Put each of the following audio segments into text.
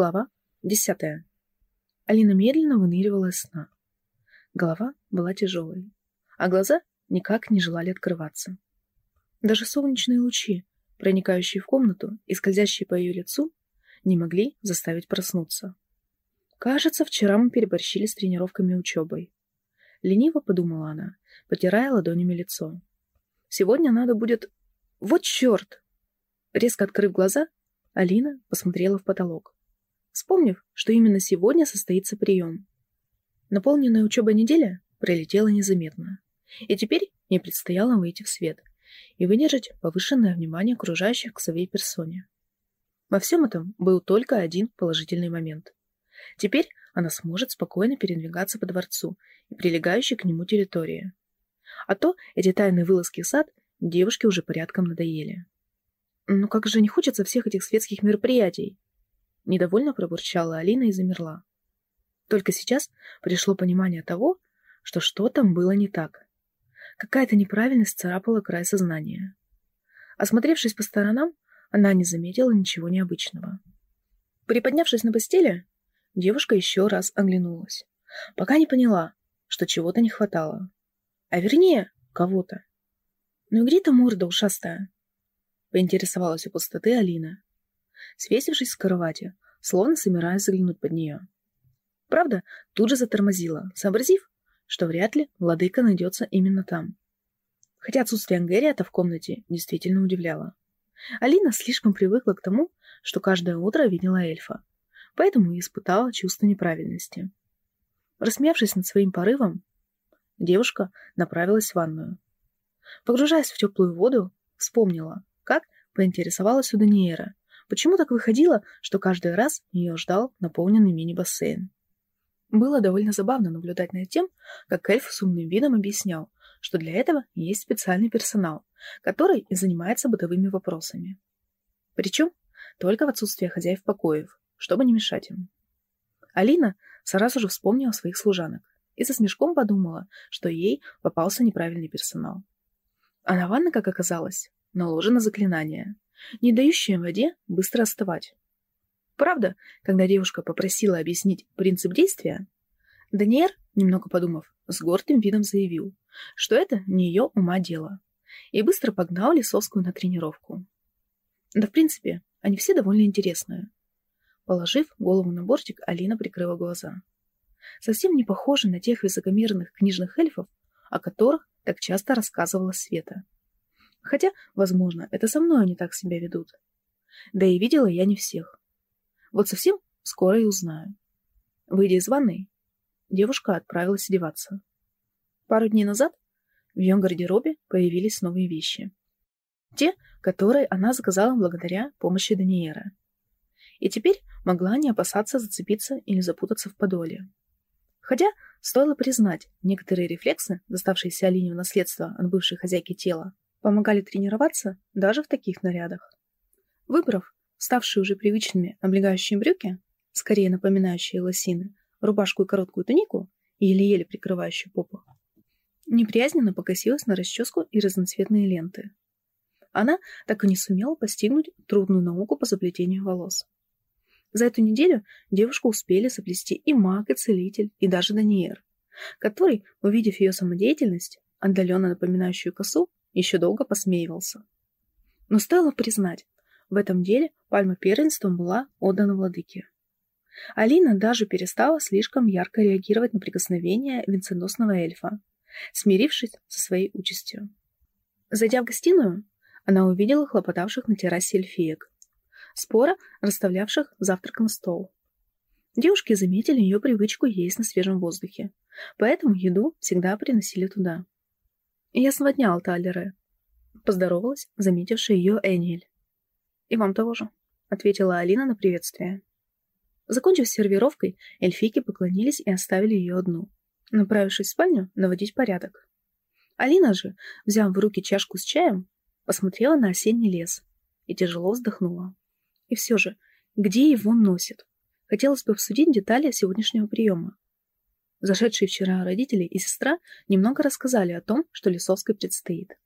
Глава десятая. Алина медленно выныривала из сна. Голова была тяжелой, а глаза никак не желали открываться. Даже солнечные лучи, проникающие в комнату и скользящие по ее лицу, не могли заставить проснуться. Кажется, вчера мы переборщили с тренировками и учебой. Лениво подумала она, потирая ладонями лицо. Сегодня надо будет... Вот черт! Резко открыв глаза, Алина посмотрела в потолок, вспомнив, что именно сегодня состоится прием. Наполненная учебой неделя пролетела незаметно, и теперь ей предстояло выйти в свет и выдержать повышенное внимание окружающих к своей персоне. Во всем этом был только один положительный момент. Теперь она сможет спокойно передвигаться по дворцу и прилегающей к нему территории. А то эти тайные вылазки в сад девушке уже порядком надоели. «Ну как же не хочется всех этих светских мероприятий?» Недовольно пробурчала Алина и замерла. Только сейчас пришло понимание того, что что там было не так. Какая-то неправильность царапала край сознания. Осмотревшись по сторонам, она не заметила ничего необычного. Приподнявшись на постели, девушка еще раз оглянулась, пока не поняла, что чего-то не хватало. А вернее, кого-то. «Ну где то морда ушастая?» Поинтересовалась у пустоты Алина, свесившись с кровати, словно собираясь заглянуть под нее. Правда, тут же затормозила, сообразив, что вряд ли владыка найдется именно там. Хотя отсутствие Ангерията в комнате действительно удивляло. Алина слишком привыкла к тому, что каждое утро видела эльфа, поэтому и испытала чувство неправильности. Рассмеявшись над своим порывом, девушка направилась в ванную. Погружаясь в теплую воду, вспомнила, как поинтересовалась у Даниэра, почему так выходило, что каждый раз ее ждал наполненный мини-бассейн. Было довольно забавно наблюдать над тем, как эльф с умным видом объяснял, что для этого есть специальный персонал, который и занимается бытовыми вопросами. Причем только в отсутствие хозяев покоев, чтобы не мешать им. Алина сразу же вспомнила своих служанок и со смешком подумала, что ей попался неправильный персонал. А на ванна, как оказалось, наложено заклинание, не дающее воде быстро остывать. Правда, когда девушка попросила объяснить принцип действия, Даниэр, немного подумав, с гордым видом заявил, что это не ее ума дело, и быстро погнал Лисовскую на тренировку. Да, в принципе, они все довольно интересные. Положив голову на бортик, Алина прикрыла глаза. Совсем не похожи на тех высокомерных книжных эльфов, о которых так часто рассказывала Света. Хотя, возможно, это со мной они так себя ведут. Да и видела я не всех. Вот совсем скоро и узнаю. Выйдя из ванной, девушка отправилась одеваться. Пару дней назад в ее гардеробе появились новые вещи. Те, которые она заказала благодаря помощи Даниэра. И теперь могла не опасаться зацепиться или запутаться в подоле. Хотя, стоило признать, некоторые рефлексы, доставшиеся Алине в наследство от бывшей хозяйки тела, помогали тренироваться даже в таких нарядах. Выбрав ставшие уже привычными облегающие брюки, скорее напоминающие лосины, рубашку и короткую тунику, еле-еле прикрывающую попу, неприязненно покосилась на расческу и разноцветные ленты. Она так и не сумела постигнуть трудную науку по заплетению волос. За эту неделю девушку успели заплести и маг, и целитель, и даже Даниэр, который, увидев ее самодеятельность, отдаленно напоминающую косу, еще долго посмеивался. Но стоило признать, в этом деле пальма первенства была отдана владыке. Алина даже перестала слишком ярко реагировать на прикосновение венценосного эльфа, смирившись со своей участью. Зайдя в гостиную, она увидела хлопотавших на террасе эльфиек, спора расставлявших завтрак на стол. Девушки заметили ее привычку есть на свежем воздухе, поэтому еду всегда приносили туда. «Я своднял Талеры», — поздоровалась, заметившая ее Эниль. «И вам того же», — ответила Алина на приветствие. Закончив сервировкой, эльфийки поклонились и оставили ее одну, направившись в спальню наводить порядок. Алина же, взяв в руки чашку с чаем, посмотрела на осенний лес и тяжело вздохнула. И все же, где его носит? Хотелось бы обсудить детали сегодняшнего приема. Зашедшие вчера родители и сестра немного рассказали о том, что Лисовской предстоит.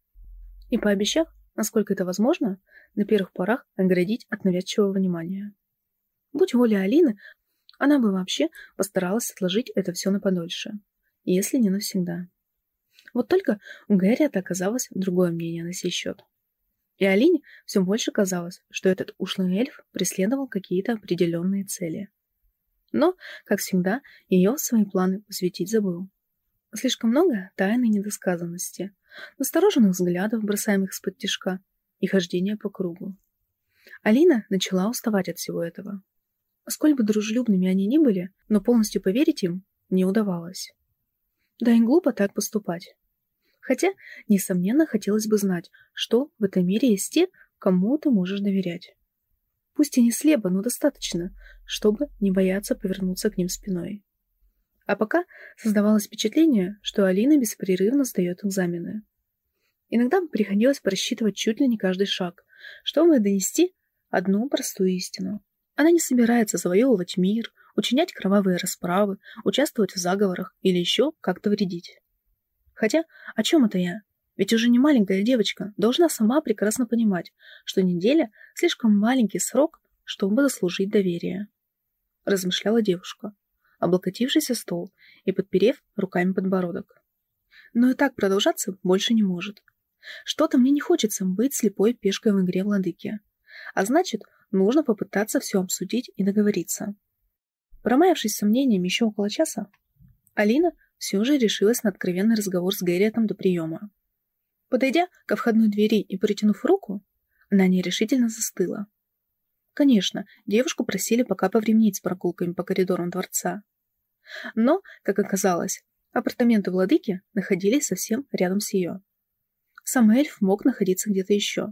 И пообещав, насколько это возможно, на первых порах оградить от навязчивого внимания. Будь воля Алины, она бы вообще постаралась отложить это все на подольше, если не навсегда. Вот только у Гэрриэта оказалось другое мнение на сей счет. И Алине все больше казалось, что этот ушлый эльф преследовал какие-то определенные цели. Но, как всегда, ее свои планы посвятить забыл. Слишком много тайной недосказанности, настороженных взглядов, бросаемых из-под тишка, и хождения по кругу. Алина начала уставать от всего этого. Сколь бы дружелюбными они ни были, но полностью поверить им не удавалось. Да и глупо так поступать. Хотя, несомненно, хотелось бы знать, что в этом мире есть те, кому ты можешь доверять. Пусть и не слепо, но достаточно, чтобы не бояться повернуться к ним спиной. А пока создавалось впечатление, что Алина беспрерывно сдает экзамены. Иногда приходилось просчитывать чуть ли не каждый шаг, чтобы донести одну простую истину. Она не собирается завоевывать мир, учинять кровавые расправы, участвовать в заговорах или еще как-то вредить. Хотя, о чем это я? Ведь уже не маленькая девочка должна сама прекрасно понимать, что неделя – слишком маленький срок, чтобы заслужить доверие. Размышляла девушка, облокотившись о стол и подперев руками подбородок. Но и так продолжаться больше не может. Что-то мне не хочется быть слепой пешкой в игре владыки. А значит, нужно попытаться все обсудить и договориться. Промаявшись сомнениями еще около часа, Алина все же решилась на откровенный разговор с Гэрриетом до приема. Подойдя ко входной двери и протянув руку, она нерешительно застыла. Конечно, девушку просили пока повременить с прогулками по коридорам дворца. Но, как оказалось, апартаменты владыки находились совсем рядом с ее. Сам эльф мог находиться где-то еще.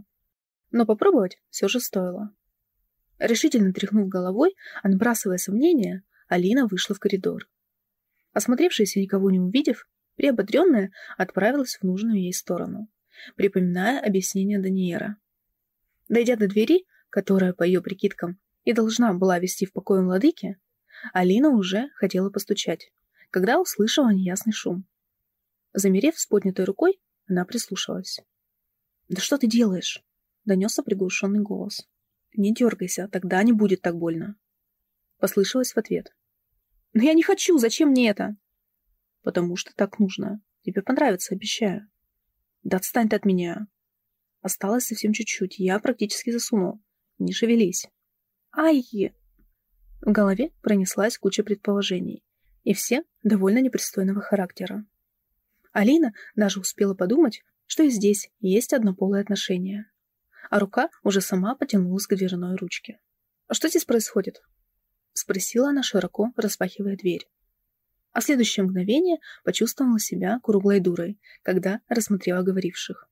Но попробовать все же стоило. Решительно тряхнув головой, отбрасывая сомнения, Алина вышла в коридор. Осмотревшись и никого не увидев, приободренная отправилась в нужную ей сторону, припоминая объяснение Даниера. Дойдя до двери, которая, по ее прикидкам, и должна была вести в покой владыки, Алина уже хотела постучать, когда услышала неясный шум. Замерев с поднятой рукой, она прислушалась. «Да что ты делаешь?» — донесся приглушенный голос. «Не дергайся, тогда не будет так больно». Послышалось в ответ. «Но я не хочу! Зачем мне это?» «Потому что так нужно. Тебе понравится, обещаю». «Да отстань ты от меня!» Осталось совсем чуть-чуть, я практически засунул. Не шевелись. «Ай!» В голове пронеслась куча предположений, и все довольно непристойного характера. Алина даже успела подумать, что и здесь есть однополые отношения. А рука уже сама потянулась к дверной ручке. «А что здесь происходит?» — спросила она широко, распахивая дверь. А в следующее мгновение почувствовала себя круглой дурой, когда рассмотрела говоривших.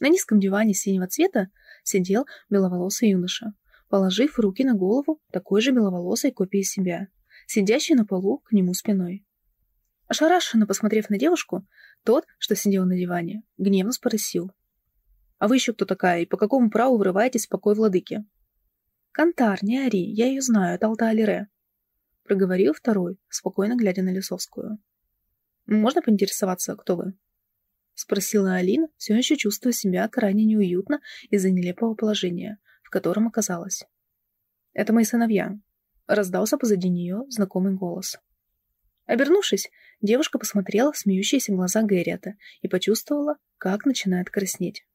На низком диване синего цвета сидел беловолосый юноша, положив руки на голову такой же беловолосой копии себя, сидящий на полу к нему спиной. Ошарашенно посмотрев на девушку, тот, что сидел на диване, гневно спросил. «А вы еще кто такая, и по какому праву врываетесь в покой владыки?» «Кантар, не ори, я ее знаю, это Алта-Алире», — проговорил второй, спокойно глядя на Лисовскую. «Можно поинтересоваться, кто вы?» — спросила Алина, все еще чувствуя себя крайне неуютно из-за нелепого положения, в котором оказалась. «Это мои сыновья», — раздался позади нее знакомый голос. Обернувшись, девушка посмотрела в смеющиеся глаза Гэрриэта и почувствовала, как начинает краснеть.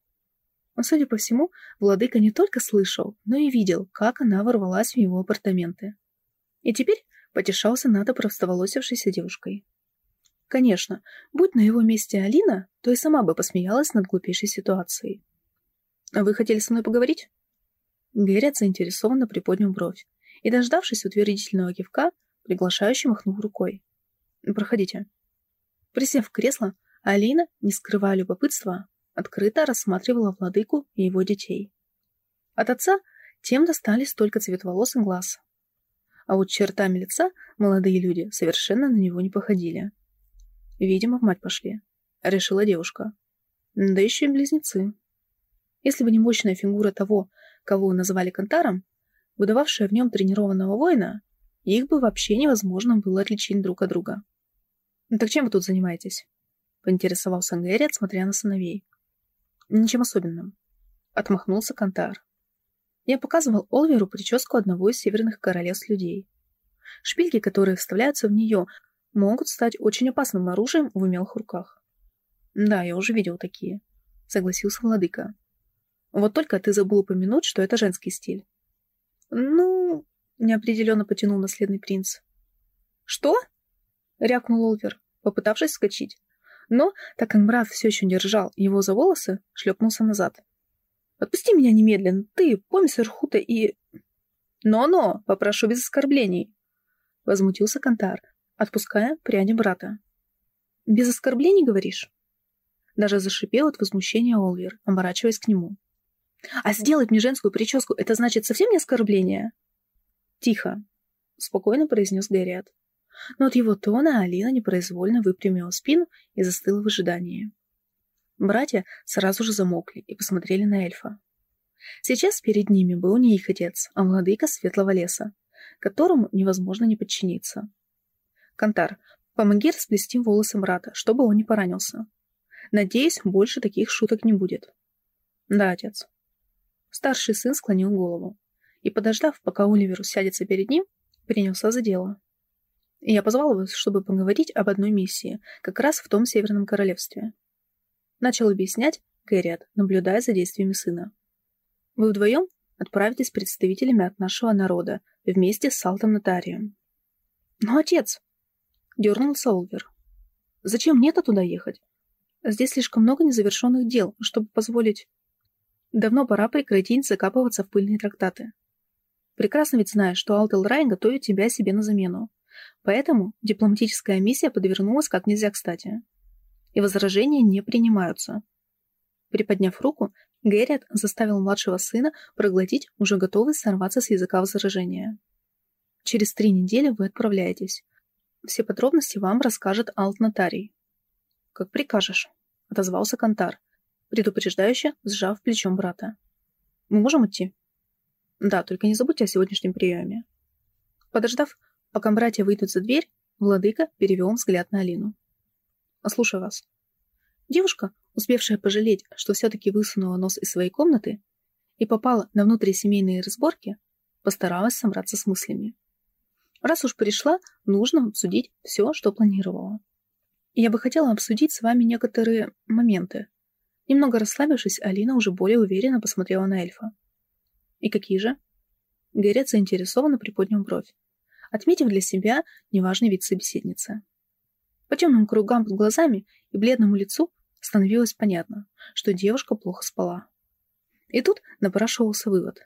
Но, судя по всему, владыка не только слышал, но и видел, как она ворвалась в его апартаменты. И теперь потешался над опростоволосившейся девушкой. Конечно, будь на его месте Алина, то и сама бы посмеялась над глупейшей ситуацией. «А «Вы хотели со мной поговорить?» Гэрриет заинтересованно приподнял бровь и, дождавшись утвердительного кивка, приглашающе махнул рукой. «Проходите». Присев в кресло, Алина, не скрывая любопытства, открыто рассматривала владыку и его детей. От отца тем достались только цвет волос и глаз. А вот чертами лица молодые люди совершенно на него не походили. Видимо, в мать пошли, решила девушка. Да еще и близнецы. Если бы не мощная фигура того, кого называли Кантаром, выдававшая в нем тренированного воина, их бы вообще невозможно было отличить друг от друга. «Ну так чем вы тут занимаетесь?» — поинтересовался Гэри, смотря на сыновей. Ничем особенным. Отмахнулся Кантар. Я показывал Олверу прическу одного из северных королевств людей. Шпильки, которые вставляются в нее, могут стать очень опасным оружием в умелых руках. Да, я уже видел такие, согласился владыка. Вот только ты забыл упомянуть, что это женский стиль. Ну, неопределенно потянул наследный принц. Что? рявкнул Олвер, попытавшись вскочить. Но, так как брат все еще держал его за волосы, шлепнулся назад. «Отпусти меня немедленно, ты, помисер Хута и...» «Но-но, попрошу без оскорблений!» Возмутился Кантар, отпуская пряди брата. «Без оскорблений, говоришь?» Даже зашипел от возмущения Олвер, оборачиваясь к нему. «А сделать мне женскую прическу — это значит совсем не оскорбление?» «Тихо», — спокойно произнес Гэриат. Но от его тона Алина непроизвольно выпрямила спину и застыла в ожидании. Братья сразу же замокли и посмотрели на эльфа. Сейчас перед ними был не их отец, а владыка Светлого леса, которому невозможно не подчиниться. «Кантар, помоги расплести волосы брата, чтобы он не поранился. Надеюсь, больше таких шуток не будет». «Да, отец». Старший сын склонил голову и, подождав, пока Оливер сядется перед ним, принялся за дело. Я позвал вас, чтобы поговорить об одной миссии, как раз в том Северном Королевстве. Начал объяснять Кэриат, наблюдая за действиями сына. Вы вдвоем отправитесь с представителями от нашего народа вместе с Салтом Нотарием. Но отец! Дернулся Олвер. Зачем мне-то туда ехать? Здесь слишком много незавершенных дел, чтобы позволить... Давно пора прекратить закапываться в пыльные трактаты. Прекрасно ведь знаешь, что Алтел Рай готовит тебя себе на замену. Поэтому дипломатическая миссия подвернулась как нельзя кстати. И возражения не принимаются. Приподняв руку, Гэрриет заставил младшего сына проглотить уже готовый сорваться с языка возражения. Через три недели вы отправляетесь. Все подробности вам расскажет Алт-Нотарий. Как прикажешь, отозвался Кантар, предупреждающе сжав плечом брата. Мы можем идти? Да, только не забудьте о сегодняшнем приеме. Подождав, пока братья выйдут за дверь, владыка перевел взгляд на Алину. «Слушаю вас». Девушка, успевшая пожалеть, что все-таки высунула нос из своей комнаты и попала на внутрисемейные разборки, постаралась собраться с мыслями. Раз уж пришла, нужно обсудить все, что планировала. Я бы хотела обсудить с вами некоторые моменты. Немного расслабившись, Алина уже более уверенно посмотрела на эльфа. И какие же? Гэррет заинтересованно приподнял бровь, отметив для себя неважный вид собеседницы. По темным кругам под глазами и бледному лицу становилось понятно, что девушка плохо спала. И тут напрашивался вывод.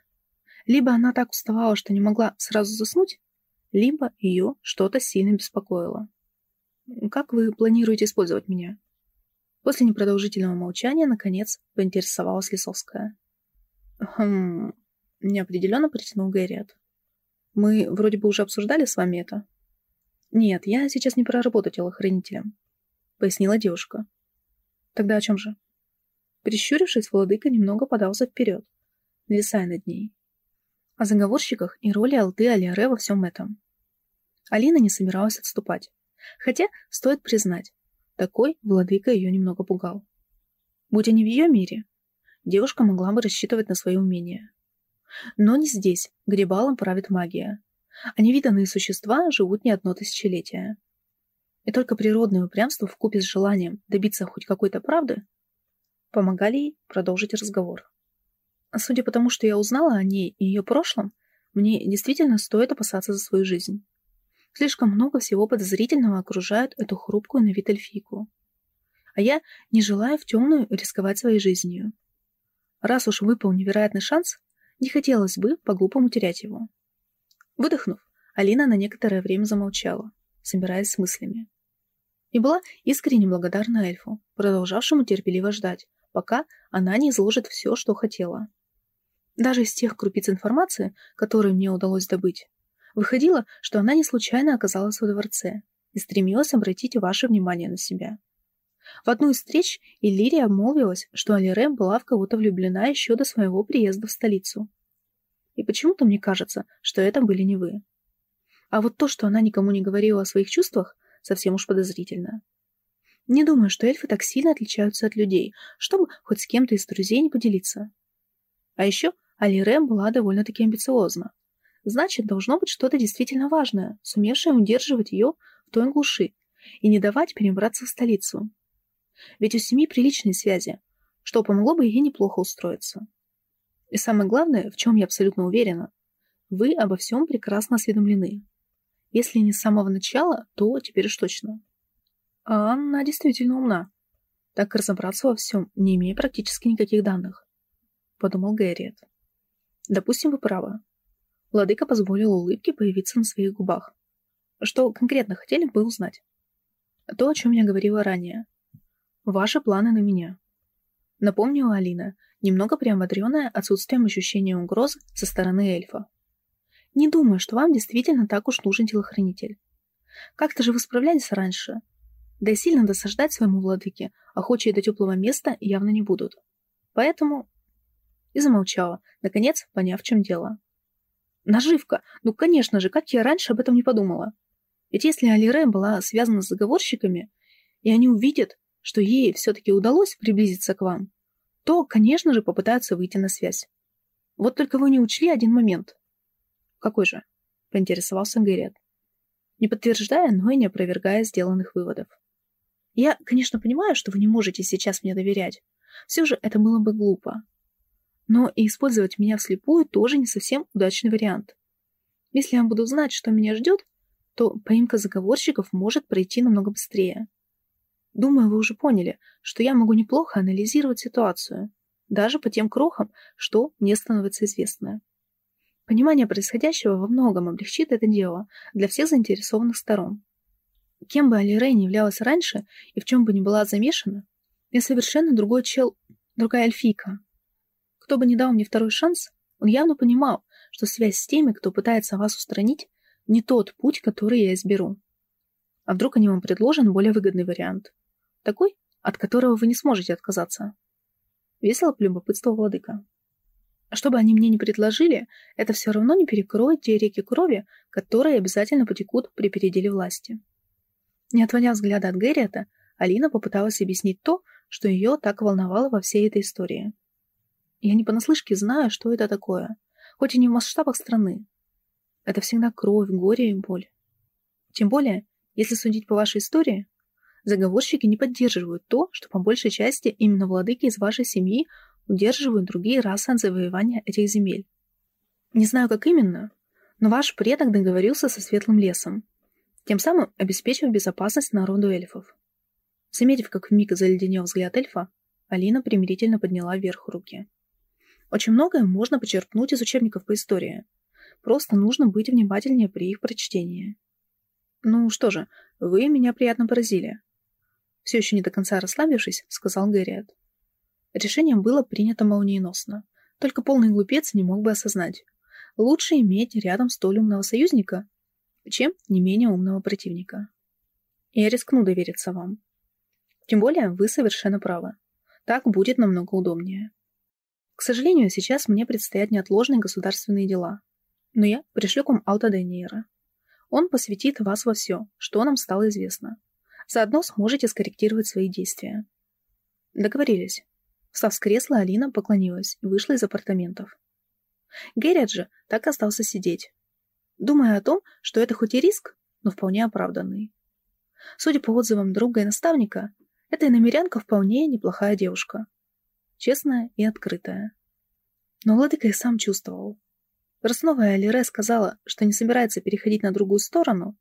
Либо она так уставала, что не могла сразу заснуть, либо ее что-то сильно беспокоило. «Как вы планируете использовать меня?» После непродолжительного молчания, наконец, поинтересовалась Лисовская. «Хм...» — неопределенно протянул Гэриат. «Мы вроде бы уже обсуждали с вами это?» «Нет, я сейчас не про работу телохранителем», — пояснила девушка. «Тогда о чем же?» Прищурившись, владыка немного подался вперед, нависая над ней. О заговорщиках и роли Алты Алиаре во всем этом. Алина не собиралась отступать. Хотя, стоит признать, такой владыка ее немного пугал. Будь они в ее мире, девушка могла бы рассчитывать на свои умения. Но не здесь, где балом правит магия. А невиданные существа живут не одно тысячелетие. И только природное упрямство вкупе с желанием добиться хоть какой-то правды помогали ей продолжить разговор. Судя по тому, что я узнала о ней и ее прошлом, мне действительно стоит опасаться за свою жизнь. Слишком много всего подозрительного окружает эту хрупкую на вид эльфийку. А я не желаю в темную рисковать своей жизнью. Раз уж выпал невероятный шанс, не хотелось бы по-глупому терять его. Выдохнув, Алина на некоторое время замолчала, собираясь с мыслями. И была искренне благодарна эльфу, продолжавшему терпеливо ждать, пока она не изложит все, что хотела. Даже из тех крупиц информации, которые мне удалось добыть, Выходило, что она не случайно оказалась во дворце и стремилась обратить ваше внимание на себя. В одну из встреч Иллирия обмолвилась, что Алире была в кого-то влюблена еще до своего приезда в столицу. И почему-то мне кажется, что это были не вы. А вот то, что она никому не говорила о своих чувствах, совсем уж подозрительно. Не думаю, что эльфы так сильно отличаются от людей, чтобы хоть с кем-то из друзей не поделиться. А еще Алире была довольно-таки амбициозна. Значит, должно быть что-то действительно важное, сумевшее удерживать ее в той глуши и не давать перебраться в столицу. Ведь у семьи приличные связи, что помогло бы ей неплохо устроиться. И самое главное, в чем я абсолютно уверена, вы обо всем прекрасно осведомлены. Если не с самого начала, то теперь уж точно. А она действительно умна. Так разобраться во всем, не имея практически никаких данных. Подумал Гэрриет. Допустим, вы правы. Владыка позволил улыбке появиться на своих губах. Что конкретно хотели бы узнать? То, о чем я говорила ранее. Ваши планы на меня. Напомнила Алина, немного приободренная отсутствием ощущения угрозы со стороны эльфа. Не думаю, что вам действительно так уж нужен телохранитель. Как-то же вы справлялись раньше. Да и сильно досаждать своему владыке, охочие до теплого места явно не будут. Поэтому... И замолчала, наконец, поняв, в чем дело. Наживка! Ну, конечно же, как я раньше об этом не подумала. Ведь если Алире была связана с заговорщиками, и они увидят, что ей все-таки удалось приблизиться к вам, то, конечно же, попытаются выйти на связь. Вот только вы не учли один момент. Какой же? Поинтересовался Гэрриет. Не подтверждая, но и не опровергая сделанных выводов. Я, конечно, понимаю, что вы не можете сейчас мне доверять. Все же это было бы глупо. Но и использовать меня вслепую тоже не совсем удачный вариант. Если я буду знать, что меня ждет, то поимка заговорщиков может пройти намного быстрее. Думаю, вы уже поняли, что я могу неплохо анализировать ситуацию, даже по тем крохам, что мне становится известно. Понимание происходящего во многом облегчит это дело для всех заинтересованных сторон. Кем бы Али Рей не являлась раньше и в чем бы ни была замешана, я совершенно другой чел, другая эльфийка. Кто бы ни дал мне второй шанс, он явно понимал, что связь с теми, кто пытается вас устранить, не тот путь, который я изберу. А вдруг они вам предложен более выгодный вариант? Такой, от которого вы не сможете отказаться. Весело полюбопытствовал владыка. Что бы они мне не предложили, это все равно не перекроет те реки крови, которые обязательно потекут при переделе власти. Не отводя взгляда от Гэрриета, Алина попыталась объяснить то, что ее так волновало во всей этой истории. Я не понаслышке знаю, что это такое, хоть и не в масштабах страны. Это всегда кровь, горе и боль. Тем более, если судить по вашей истории, заговорщики не поддерживают то, что по большей части именно владыки из вашей семьи удерживают другие расы от завоевания этих земель. Не знаю, как именно, но ваш предок договорился со Светлым лесом, тем самым обеспечив безопасность народу эльфов. Заметив, как вмиг заледенел взгляд эльфа, Алина примирительно подняла вверх руки. Очень многое можно почерпнуть из учебников по истории. Просто нужно быть внимательнее при их прочтении. Ну что же, вы меня приятно поразили. Все еще не до конца расслабившись, сказал Гэриат. Решение было принято молниеносно. Только полный глупец не мог бы осознать. Лучше иметь рядом столь умного союзника, чем не менее умного противника. Я рискну довериться вам. Тем более вы совершенно правы. Так будет намного удобнее. К сожалению, сейчас мне предстоят неотложные государственные дела. Но я пришлю к вам Алта Дейнейра. Он посвятит вас во все, что нам стало известно. Заодно сможете скорректировать свои действия. Договорились. Встав с кресла, Алина поклонилась и вышла из апартаментов. Геррит же так остался сидеть, думая о том, что это хоть и риск, но вполне оправданный. Судя по отзывам друга и наставника, эта иномерянка вполне неплохая девушка. Честная и открытая. Но Владыка и сам чувствовал. Раз новая Алире сказала, что не собирается переходить на другую сторону,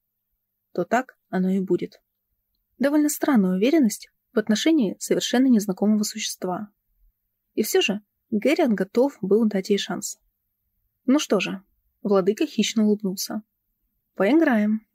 то так оно и будет. Довольно странная уверенность в отношении совершенно незнакомого существа. И все же Гэрриан готов был дать ей шанс. Ну что же, владыка хищно улыбнулся. Поиграем.